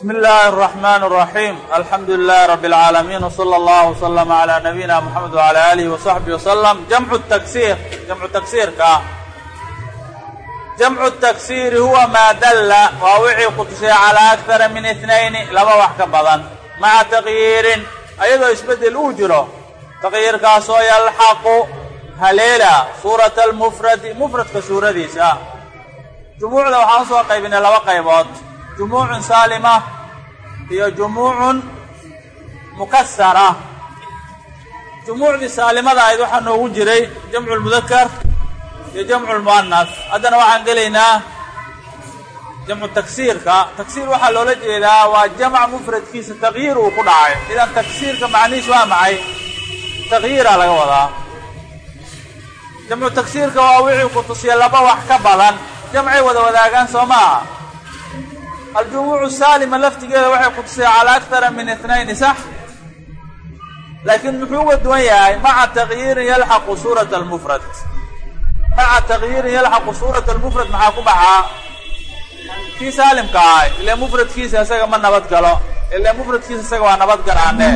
بسم الله الرحمن الرحيم الحمد لله رب العالمين وصلى الله وسلم على نبينا محمد وعلى آله وصحبه وسلم جمع التكسير جمع تكسيرka جمع التكسير هو ما dل waa wixii kutusay calى أكثر min اثنaين laba wax ka badan maعa تغyiirin ayadoo isbedel uu jiro تغyiirkaasoo yalxaqu haleela suuraة الmfradi mfradka suuradiisa jumuucda waxaan usoo qaybinay laba qaybood jumuucun saalima iyo jumuucun mukasara jumuucdii saalimada ahayd waxaa noogu jiray jamcu lmudakar iyo jamcu lmu'anas haddana waxaan gelaynaa jamcu taksiirka taksiir waxaa loola jeedaa waa jamc mufradkiisa takyiir uu ku dhacay idan taksiirka macnihiis waa maxay takyiira laga wadaa jamcu taksiirka waa wixii ku tusiya laba wax ka badan jamcay wada wadaagaan soo aljumuucu saalima laftigeeda waxay kutusaya calaa akthara min itnayni sax laakiin muxuu uga duwan yahay maca takyiirin yalxaqu suurata almufrad maca takyiirin yalxaqu suurata almufrad maxaa ku baxaa kii saalimka ahay ile mufradkiisa isaga ma nabad galo ile mufradkiisa isaga waa nabad galaane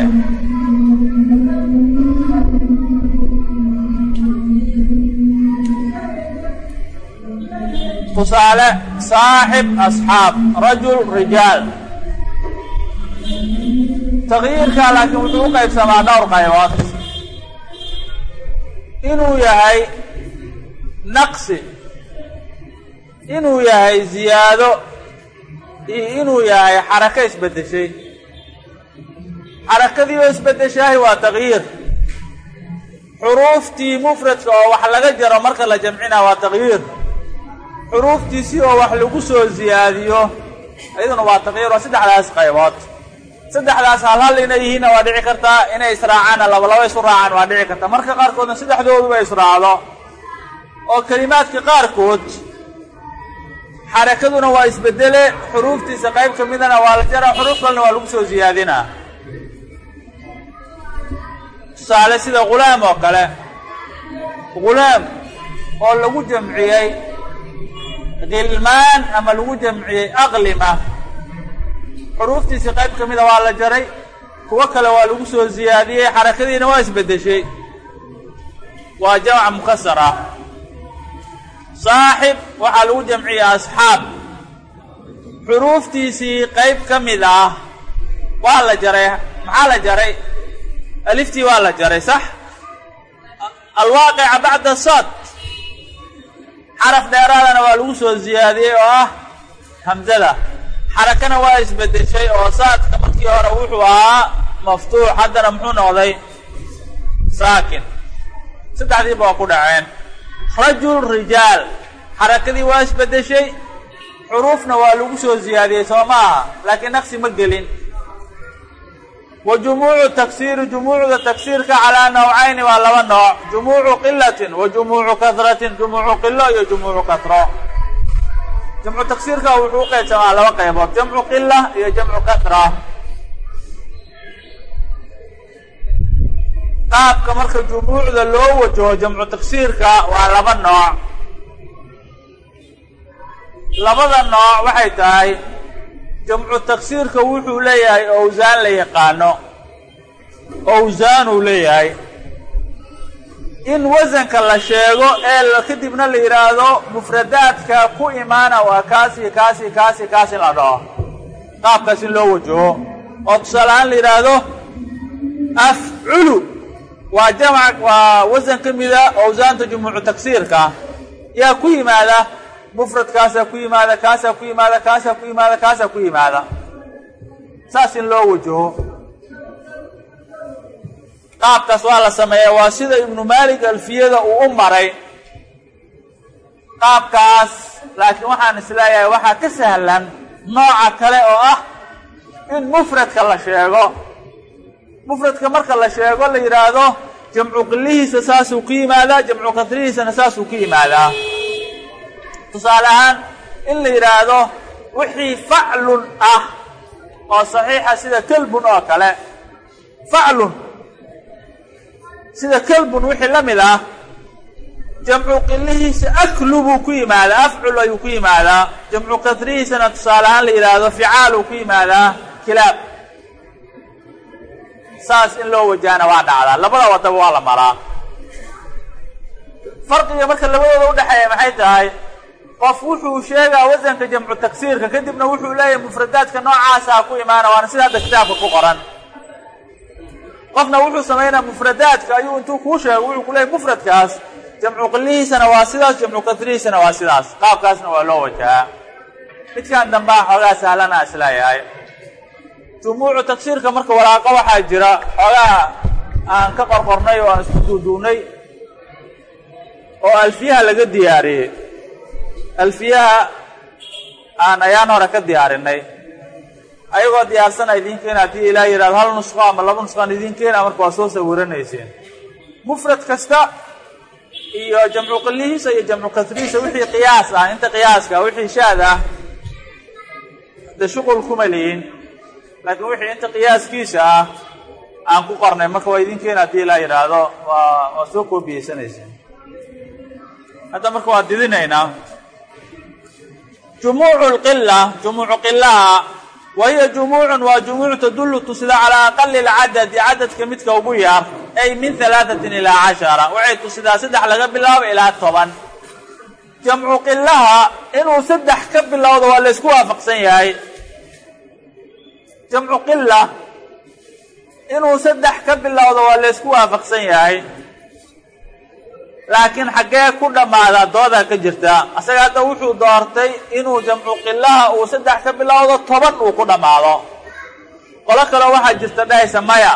tusaale saaxib asxaab rajul rijaal. Takyiirka laakiin wuxuu u qaybsamaa dhowr qaybood. Inuu yahay naqsi inuu yahay ziyaado iyo inuu yahay xarako isbeddeshay xarakadii oo isbeddeshahay waa takyiir xuruuftii mufradka oo wax laga jaro marka la jamcina waa takyiir xuruuftiisii oo wax lagu soo ziyaadiyo. Iyaduna waa takyiir waa saddexdaas qaybood. Saddexdaas hal hal inay yihiinna waa dhici kartaa inay israacaanna labalaba isu raacaan waa dhici kartaa. Marka qaarkoodna saddexdooduba israacdo oo kelimaadka qaarkood xarakaduna waa isbedele xuruuftiisa qayb ka midana waa la jara xuruuf kalena waa lagu soo ziyaadinaa. Tusaale sida ghulaam oo kale. Ghulaam oo lagu jamciyey khilmaan ama lagu jamciyey aqlima xuruuftiisii qayb ka mida waa la jaray kuwo kale waa lagu soo ziyaadiyey xarakadiina waa isbeddeshay. Waa jamc mukasar ah saaxib waxaa lagu jamciyey asxaab. Xuruuftiisii qayb ka mid ah waa la jaray maxaa la jaray? Aliftii waa la jaray sax? Alwaaqica bacda sad xaraf dheeraadana waa lagu soo ziyaadiyey oo ah hamzada. Xarakana waa isbeddeshay oo saadka markii hore wuxuu ahaa maftuux haddana muxuu noqday saakin. Saddexdiiba waa ku dhaceen. Rajul rijaal xarakadii waa isbeddeshay xuruufna waa lagu soo ziyaadiyey soo ma aha laakiin naqsi ma gelin wa jumuucu taksiiri jumuucda taksiirka calaa nawcayni waa laba nooc jumuucu qilatin wa jumuucu kahratin jumuucu qilo iyo jumuucu kahro jamcu taksiirka wuxuu u qaybsamaa laba qaybood jamcu qila iyo jamcu kahra qaabka marka jumuucda loo wajaho jamcu taksiirka waa laba nooc labada nooc waxay tahay jamcu taksiirka wuxuu leeyahay owsaan la yaqaano. Owsaanuu leeyahay. In wasanka la sheego ee kadibna la yidhaahdo mufradaadka ku imaana waa kaasi kaasi kaasi kaas in la dhaho. Qaabkaas in loo wajaho. Oo tusaale ahaan la yidhaahdo afculu. Waa jamc waa wasan ka mida owsaanta jumuucu taksiirka yaa ku yimaada mufradkaasaa ku yimaada kaasaa ku yimaada kaasaa ku yimaada kaasaa ku yimaada. Saas in loo wajaho. Qaabkaas waa la sameeyaa waa sida ibnu maalik alfiyada uu u maray. Qaabkaas laakiin waxaan is leeyahay waxaa ka sahlan nooca kale oo ah in mufradka la sheego. Mufradka marka la sheego la yidhaahdo jamcu qilihiisa saasuu ku yimaadaa jamcu kasrihiisana saasuu ku yimaadaa tusaale ahaan in la yidhaahdo wixii faclun ah oo saxiixa sida kalbun oo kale. Faclun. Sida kalbun wixii la mid ah jamcu qilihiisa aklu buu ku yimaadaa afcul ayuu ku yimaadaa. Jamcu kasrihiisana tusaale ahaan la yidhaahdo ficaaluu ku yimaadaa kilaab saas in loo wajahana waa dhacdaa. Labada wadaba waa la maraa. Farqiga marka labadooda udhexeeya maxay tahay qof wuxuu sheegaa wasanka jamcu tagsiirka kadibna wuxuu leeyahay mufradaadka noocaasa ku imaana waana sida hadda kitaabka ku qoran. Qofna wuxuu samaynaa mufradaadka ayuu intuu kuu sheego wuxuu ku leeyahy mufradkaas. Jamcu qilihiisana waa sidaas jamcu kasrihiisana waa sidaas. Qaabkaasna waa loo wajahaa. Midkan dambaa xoogaa sahlana is leeyahay jumuucu tagsiirka marka walaaqo waxaa jira xoogaa aan ka qorqornay oo aan isku duuduunay oo alfiyaha laga diyaariyey alfiyaha aan ayaan hore ka diyaarinay. Ayagoo diyaarsana idiin keena haddii ilaah yidhahdo hal nusqo ama laba nusqoan idiin keena marka waa soo sawiranayseen. Mufrad kasta iyo jamcu qilihiisa iyo jamcu kasrihiisa wixii qiyaas ah inta qiyaaska wixii shaad ah de shuqul kuma lihin. Laakiin wixii inta qiyaaskiisa ah aan ku qornay marka waa idiin keena haddii ilaa yidhaahdo waa waa soo koobiyeysanaysaa hadda marka waa didinaynaa jumuucu lqila jumuucu qilaha wa hiya jumuucun waa jumuuc tadullu tusida calaa aqali lcadadi cadadka midka ugu yar ay min halaatatin ilaa cashara waxay tusidaa saddex laga bilaabo ilaa toban jamcu qilaha inuu saddex ka bilowdo waa laysku waafaqsan yahay jamcu qila inuu saddex ka bilowdo waa laysku waafaqsan yahay laakiin xaggee ku dhammaadaa doodaa ka jirta asaga hadda wuxuu doortay inuu jamcu qilaha uu saddex ka bilowdo toban uu ku dhammaado. Qolo kaleo waxaa jirta dhahaysa maya.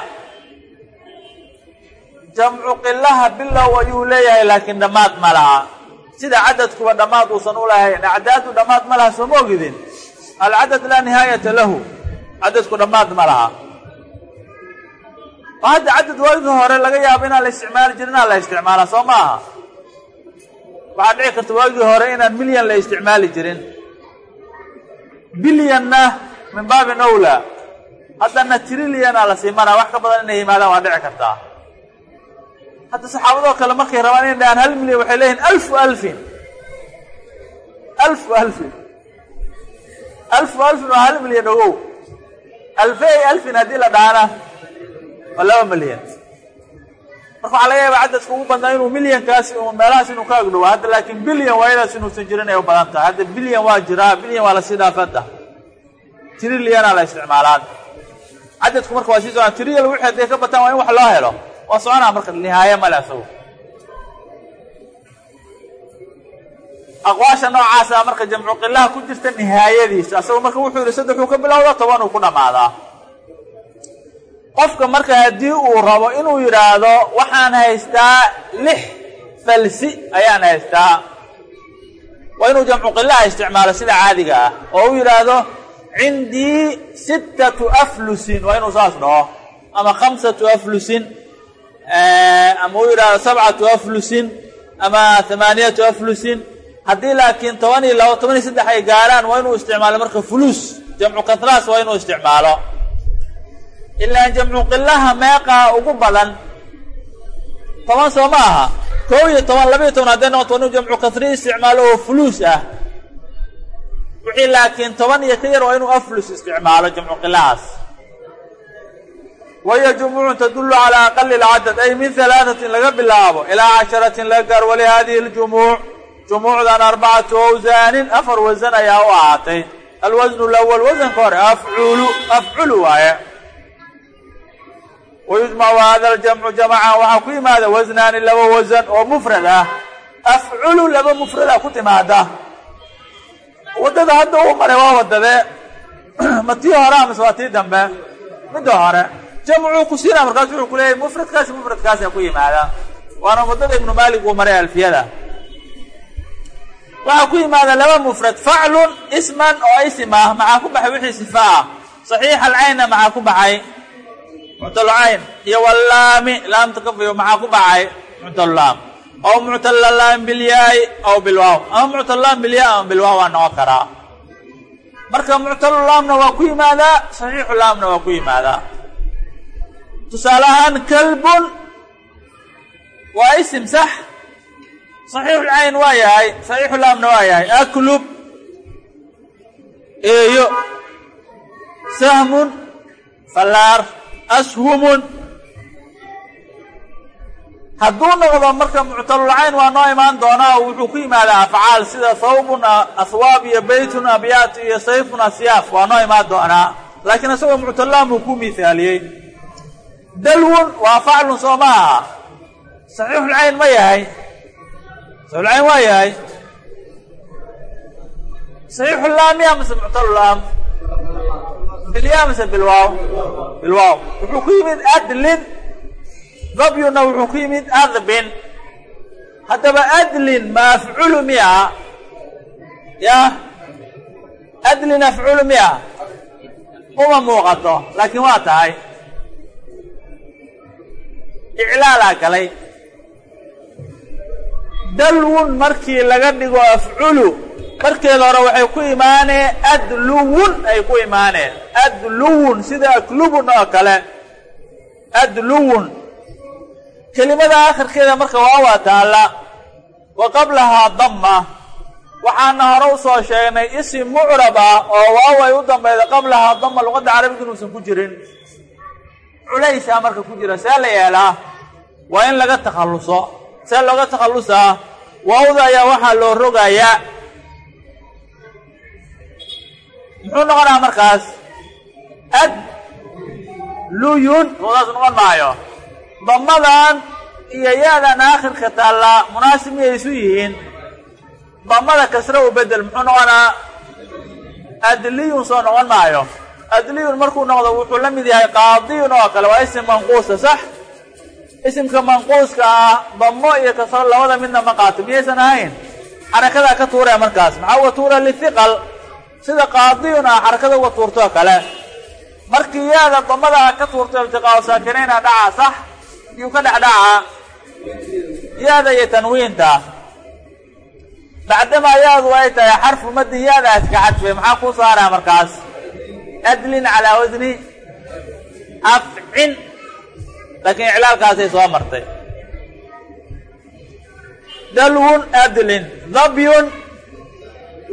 Jamcu qilaha bilow ayuu leeyahay laakiin dhammaad ma laha. Sida cadadkuba dhammaad uusan u lahayn acdaadu dhammaad ma laha sooma ogidin? Alcadad laa nihaayata lahu. Cadadku dhammaad ma laha oo hadda cadad waagii hore laga yaabo inaan la isticmaali jirin inaan la isticmaala soo maaha. Waxaa dhici karta waagii hore inaan milyan la isticmaali jirin. Bilyanna min baabin owla haddana trilliana la sii maraa wax ka badan inay yimaadaan waa dhici kartaa. Hadda saxaabadoo kale markay rabaan inay dhahaan hal milyan waxay leeyihiin alfu alfin. Alfu alfin. Alfu alfin waa hal milyan ogow alfey alfin haddii la dhaana waa laba milyan. Marka waxaa laga yaabaa cadadka ugu badnaa inuu milyankaasi meelahaas inuu ka agdhowa hadda laakiin bilyan waayadaas inuusan jirin ay u badan tahay. Hadda bilyan waa jiraa bilyan waa la sii dhaafada trilliana la isticmaalaan. Cadadku marka waa sii socon triyal wixii hadday ka bataan waa in wax loo helo. Waa soconaa marka nihaaye male asagu. Aqwaasha noocaasa marka jamcu qilaha ku jirta nihaayadiisa. Asagu marka wuxuu yihi saddexuu ka bilowda toban uu ku dhammaadaa qofka marka haddii uu rabo inuu yidhaahdo waxaan haystaa lix falsi ayaan haystaa. Waa inuu jamcu qilaha isticmaalo sida caadiga ah oo u yidhaahdo cindii sittatu aflusin waa inuu saas dhaho ama khamsatu aflusin ama uu yidhaahdo sabcatu aflusin ama hamaaniyatu aflusin. Haddii laakiin toban iyo labo toban iyo saddex ay gaaraan waa inuu isticmaalo marka fulus jamcu kathraas waa inuu isticmaalo ilaan jamcu qilaha meeqaa ugu badan toban soo ma aha kow iyo toban labaiyo toban hadday noqoto inuu jamcu kathri isticmaalo oo fulus ah wixii laakiin toban iyo ka yar waa inuu aflus isticmaalo jamcu qilahaas wahiya jumuucun tadullu calaa aqali lcadad ay min halaatatin laga bilaabo ilaa casharatin laga gaar wali hadihi ljumuuc jumuucdan arbacatu awsaanin afar wasan ayaa u ahaatay alwasnu lawal wasanka hore afculu afculu waaye wayujmacu hada aljamcu jamacan waxaa ku yimaada wasnaani laba wasan oo mufrad ah afculu laba mufrada ku timaada waddada hadda uu maray waa wadadee ma tii hore amase waa tii dambe midda hore jamcuu ku siina markaas wuxuu ku leeyahy mufradkaasi mufradkaasa ku yimaada waana waddada ibnu maalik uu maray alfiyada waxaa ku yimaada laba mufrad faclun isman oo isim ah maxaa ku baxay wixii sifa ah saxiix alcaynna maxaa ku baxay muctalcayn iyo wallaami laamta kafiyo maxaa ku baxay muctallaam aw muctalalaam bilyaai aw bilwaaw ama muctalalaam bilyaa ama bilwaaw waa noqon karaa marka muctalulaamna waa ku yimaadaa saxiixulaamna waa ku yimaadaa tusaale ahaan kalbun waa isim sax saxiixulcayn waa yahay saxiixulaamna waa yahay aklub. Eeyo sahmun. Fallaar ashumun. Hadduu noqdo marka muctalulcayn waa noo imaan doonaa oo wuxuu ku yimaadaa afcaal sida thawbun ahwaab iyo beytun abyaat iyo sayfun asyaaf waa noo imaan doonaa. Laakiin isagoo muctalulaam uu ku miaaliyey dalwun waa faclun soo ma aha. Saxiixulcayn ma yahay. Saxiixulcayn waa yahay. Saxiixulaam ya mise muctalulaam bilya mise bilwaaw bilwaaw wuxuu ku yimid adlin dabyuna wuxuu ku yimid adbin haddaba adlin ma afculu miya ya adlin afculu miya uma muuqato laakiin waa tahay iclaalaa galay dalwun markii laga dhigo afculu markeeda hore waxay ku imaaneen adluwun ay ku imaaneen adluwun sida aklubun oo kale. Adluwun. Kelimada akhirkeeda marka waawaa taalla. Wa qablahaa damma. Waxaana hore u soo sheegnay isim mucrab oo waaw ay u dambayda qablahaa damma luqadda carabiga inuusan ku jirin. Culaysaa marka ku jira see la yeelaa waa in laga takhalluso. See looga takhallusaa. Waawda ayaa waxaa loo rogayaa muxuu noqonaa markaas? Ad luyun soodaas noqon maayo. Damadan iyo ya-dan aakhirka taallaa munaasib miyay isu yihiin? Damada kasre u bedel muxuu noqonaa? Adliyun soo noqon maayo. Adliyun markuu noqdo wuxuu la mid yahay qaadiyun oo kale. Waa isim manquusa sax? Isimka manquuska ah damo iyo kasro labada midna ma qaato. Miyaysan ahayn? Xarakadaa ka tuuraya markaas. Maxaa uga tuura lithiqal sida qaadiyun ah xarakada uga tuurtoo kale. Markii yaada damadaa ka tuurto iltiqaau saakinayna dhaca sax yuu ka dhex dhacaa yaada iyo tanwiinta. Bacdamaa yaadu ay tahay xarfu madin yaadaas ka cadfay maxaa kuu saaraa markaas? Adlin calaa wasni afcin. Laakiin iclaalkaasay soo martay. Dalwun adlin dabyun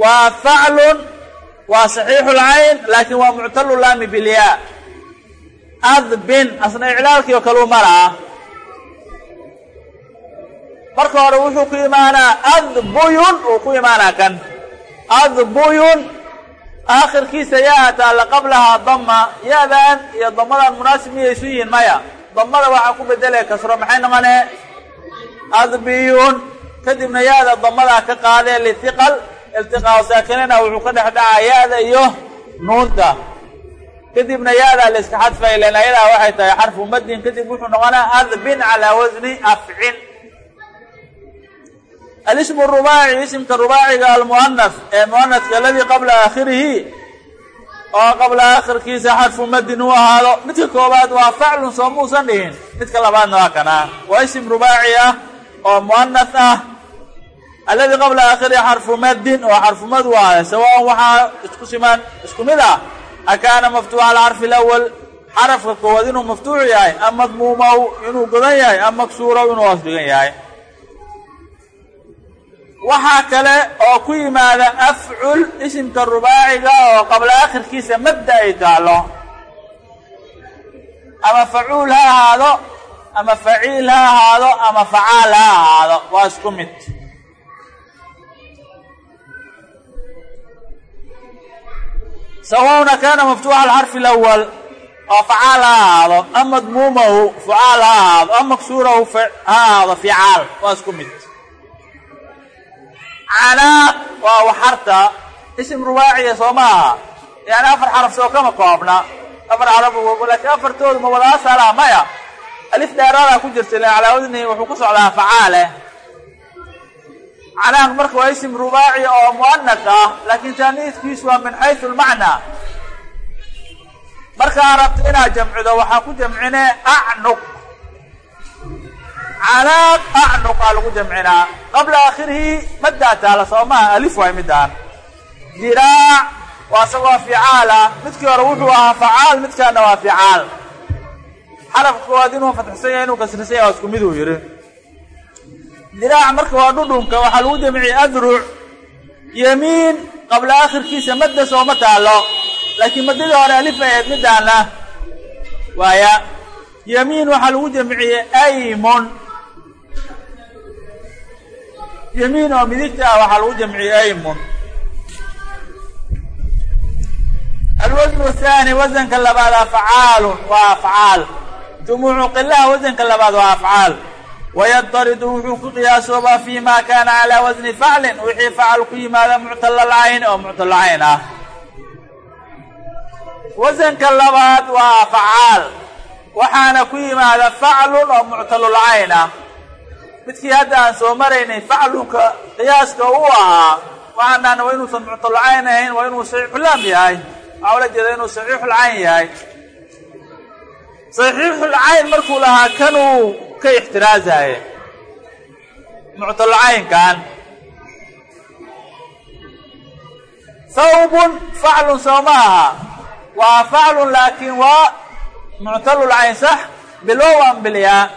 waa faclun waa saxiixu lcayn laakiin waa muctalu laami bilyaa adbin asna iclaalkii oo kaleu maraa marka hore wuxuu ku imaanaa adbuyun uu ku imaanaa kan. Adbuyun aakhirkiisa yaa taalla qablahaa dama yaadan iyo damadan munaasib miyay isu yihiin maya? Damada waxaa ku bedelaya kasro maxay noqonee adbiyun kadibna yaada damadaa ka qaadee lithiqal iltiqaau saakinina wuxuu ka dhex dhacaa yaada iyo nuunta. Kadibna yaadaa la iska xadfay len ayadaa waxay tahay xarfu madin. Kadib wuxuu noqonaa adbin calaa wasni afcin. Alismu rubaaci isimka rubaaciga almuanaf ee muanafka aladii qabla aakhirihi oo qabla aakhirkiisa xarfu madin u ahaado. Midka koobaad waa faclun soo muusan dhihin. Midka labaadna waa kanaa. Waa isim rubaaci ah oo muanaf ah alladii qabla aakhirihi xarfu madin oo xarfu mad u ahaaday sawaan waxaa isku simaan isku mid ah akaana maftuuxa alxarfi alawal xarafka koowaad inuu maftuux yahay am madmuumaw inuu godan yahay am maksuuraw inuu hoos dhigan yahay. Waxaa kale oo ku yimaada afcul isimka rubaaciga oo qabla akhirkiisa mabda ay taalo ama facuul ha ahaado ama faciil ha ahaado ama facaal ha ahaado waa isku mid sawauna kaana maftuuxa alxarfi alawal oo facaal ha ahaado am madmuumahu fucaal ha ahaado am maksuurahu ha ahaado ficaal waa isku mid canaaq waa waxarta isim rubaaciya afar xaraf soo kama afar xaraf laakiin afartoodu ma alif dheeraadaa ku jirta ila calaa wadni wuxuu ku socdaa facaale canaaq marka waa isim rubaaci oo muanas ah laakiin taaniiskiisu waa min xaysu lmacnaa markaa rabto inaad jamcido waxaa ku jamcine acnuq canaaq acnuqaa lagu jamcinaa. Qabla aakhirihi maddaa taala soo maha alif waay midaan diraac waa isagoo ficaala midkii hore wuxuu ahaa facaal midkaana waa ficaal. Xarafka koowaad inuu fatxsan yahay inuu kasrisan yahay waa isku miduu yidhi diraac marka waa dhudhunka waxaa lagu jamciyey adruc yemiin qabla akhirkiisa madda sooma taalo laakiin maddadii hore alif ay ahayd midaana waaya yemiin waxaa lagu jamciyey aymun. Yemiin oo midigta ah waxaa lagu jamciyey aymun. Alwasn athani wasanka labaad afcaalun waa afcaal. Jumuucu qilaha wasanka labaad waa afcaal wayadaridu wuxuu ku qiyaasoobaa fi ma kaana calaa wasni faclin wixii facal ku yimaada muctalalcayn oo muctalalcayn ah wasanka labaad waa afcaal waxaana ku yimaada faclun oo muctalulcayn ah midkii hadda aan soo maraynay faclunka qiyaaska u ahaa waxaan dhahna waa inuusan muctalulcayn ahayn waa inuu saxiixulaam yahay waxaa ula jeeda inuu saxiixulcayn yahay saxiixulcayn markuu lahaa kanuu ka ixtiraazaye muctalulcaynkan thawbun faclun soo ma aha. Waa faclun laakiin waa muctalulcayn sax bilow an bilyaa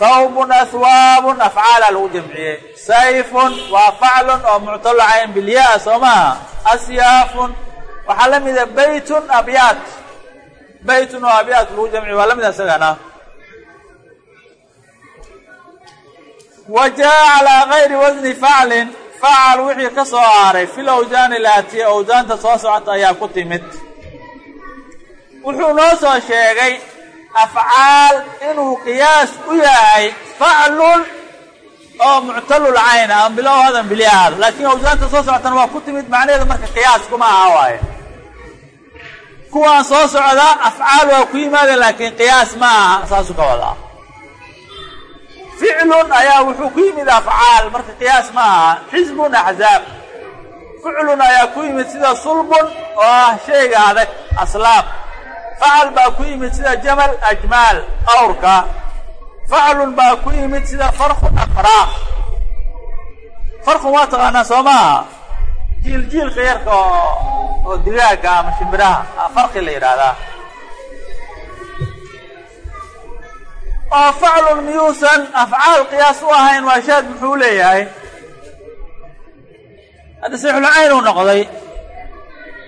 thawbun ahwaabun afcaala lagu jamciyey sayfun waa faclun oo muctalulcayn bilyaa soo maaha asyaafun waxaa la mida baytun abyaat baytun oo abyaat lagu jamciy waa la mid isagana wa jaa calaa gayri wasni faclin facal wixii ka soo aaray fil awjaani laatiya awjaanta soo socota ayaa ku timid wuxuu noo soo sheegay afcaal inuu qiyaas u yahay faclun oo muctalul cayn ah an bilow hadan bilyahaad laakiin awjaanta soo socotana waa ku timid macnaheedu marka qiyaas kuma aha waaye kuwaan soo socda afcaal waa ku yimaadeen laakiin qiyaas ma aha saasuu ka wadaa ficlun ayaa wuxuu ku yimid afcaal. Marka qiyaas ma aha. Xisbun axzaab ficlun ayaa ku yimid sida sulbun oo ah shayga adag aslaab. Facal baa ku yimid sida jamal ajmaal awrka. Faclun baa ku yimid sida farkun afraaq farkun waa taqaanaa soo maaha jiil jiilka yarka oo digaaga ama shimbiraha. Farqi la yidhaahdaa oo faclun miyuusan afcaal qiyaas u ahayn waa shaad muxuu leeyahay. Hadda saxulcayn uu noqday.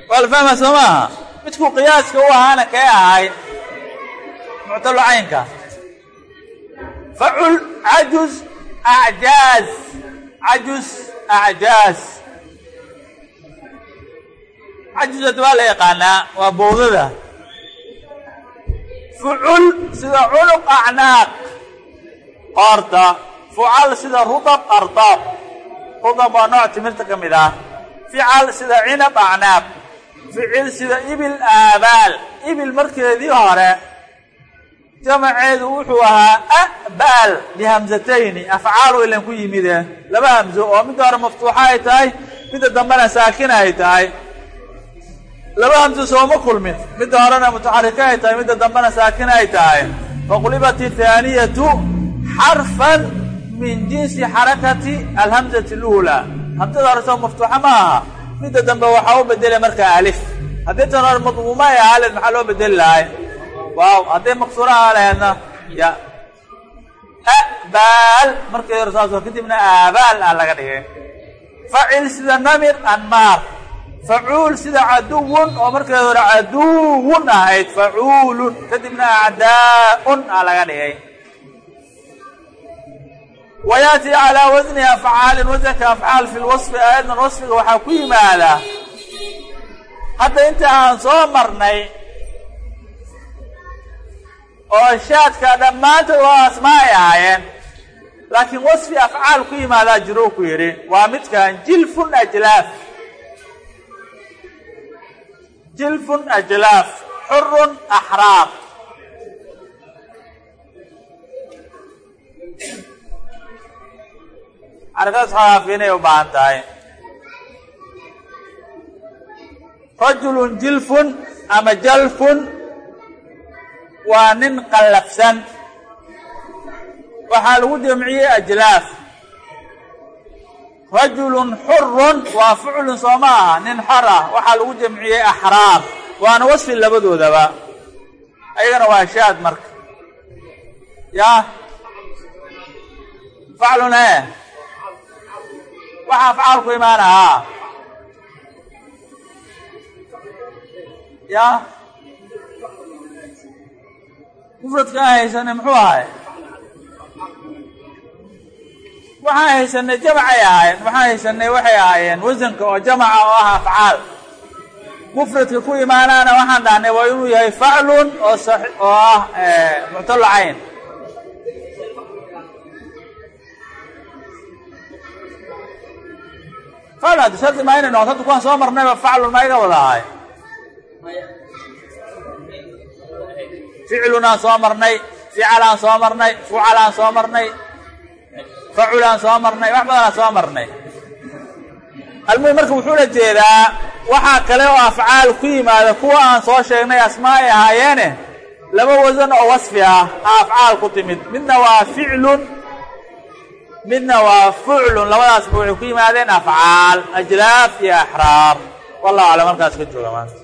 Waa la fahmaa soo maaha? Midkuu qiyaaska u ahaana kee ahay? Muctalu caynka. Facul cajuz acjaaz cajuz acjaaz cajuzad waa la yaqaanaa waa bowdada fucul sida cunuq acnaaq. Qoorta fucal sida rudab ardaab. Rudab waa nooc timirta ka mid ah. Fical sida cinab acnaab ficil sida ibil aabaal. Ibil markeedii hore jamaceedu wuxuu ahaa abaal bihamsatayni. Afcaal ilan ku yimide laba hamso oo midda hore maftuuxa ay tahay midda dambena saakina ay tahay laba hamso sooma kulmin. Midda horena mutaxarika ay tahay midda dambena saakina ay tahay. Faqulibat ithaaniyatu xarfan min jinsi xarakati alhamzati luulaa hamsada hore soo maftuuxa ma aha. Midda dambe waxaa u bedelay markaa alif. Haddii tan hore madmuuma ahaa leed maxaa loo bedeli lahay waaw hadday maqsuura ahaa laheedna ya. Abaal markii hore saas kadibna aabaal ah laga dhigay. Facil sida namir anmaar facuul sida caduwun oo markeed hore caduwun ahayd facuulun kadibna acdaa'un ah laga dhigay. Wayaati calaa wasni afcaalin wasanka afcaal fi lwasfi aayaddan wasfiga waxaa ku yimaada. Hadda inta aan soo marnay oo shaadka dhammaantood waa asmaa ay ahaayeen laakiin wasfi afcaal ku yimaadaa jiruu ku yidhi waa midkan jilfun ajlaaf jilfun ajlaaf xurun axraar xarakadas xawaafiinay u baahan tahay rajulun jilfun ama jalfun waa nin qallafsan waxaa lagu jamciyey ajlaaf rajulun xurun waa ficlun soo ma aha nin xor ah waxaa lagu jamciyey axraar waana wasfi labadoodaba. Ayagana waa shaad marka. Yaa faclun e waxa afcaal ku imaanahaa ya. Mufradka aan haysanay muxuu ahay waxaan haysanay jamacay ahaayeen waxaan haysanay waxay ahaayeen wasanka oo jamaca oo ah afcaal. Mufradka ku imaanaana waxaan dhahnay waa inuu yahay faclun oo oo ah muctalo cayn soo marnayba faclun soo marnay ficalaan soo marnay fucalaan soo marnay faculaan soo marnay wax badanaan soo marnay. Almuhim marka wuxuu la jeedaa waxaa kale oo afcaal ku yimaada kuwa aan soo sheegnay asmaa ay ahaayeene laba wasan oo wasfi ah a afcaal ku timid. Midna waa ficlun midna waa fuclun labadaasba waxay ku yimaadeen afcaal ajlaaf iyo axraar. Wallahu aclam halkaas ka jooga maanta